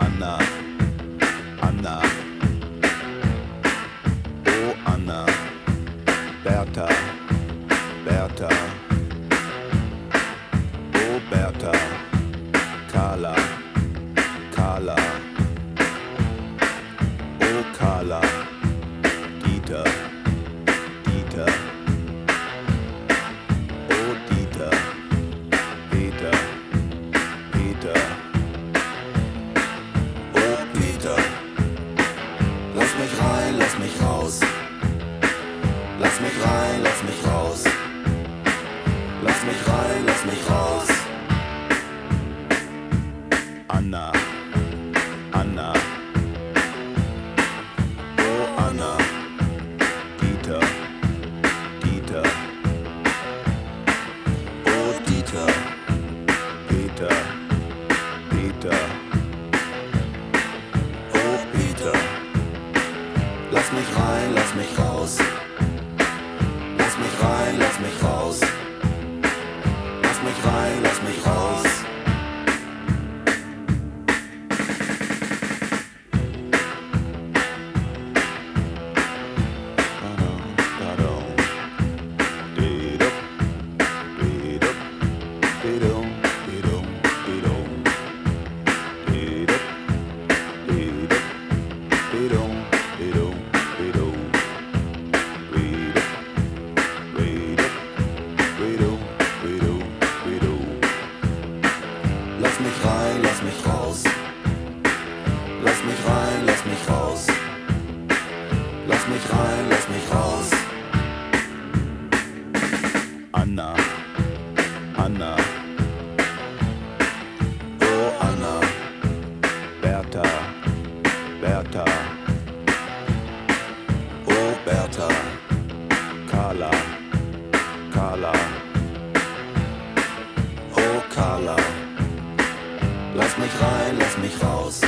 Anna, Anna. Oh Anna, Bertha, Bertha. Oh Bertha, Carla, Carla. Anna, Anna. Oh Anna, Dieter, Dieter. Oh Dieter, Peter, Peter. Oh Peter, lass mich rein, lass mich raus. Lass mich rein, lass mich raus. Lass mich rein, lass mich raus. Anna, Anna. Oh Anna, Bertha, Bertha. Oh Bertha, Carla, Carla. Oh Carla. Lass mich rein, lass mich raus.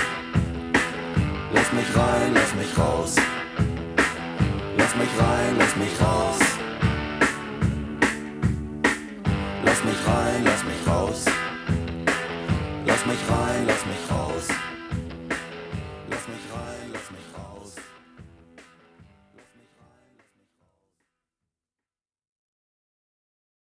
Lass mich rein, lass mich raus. Lass mich rein,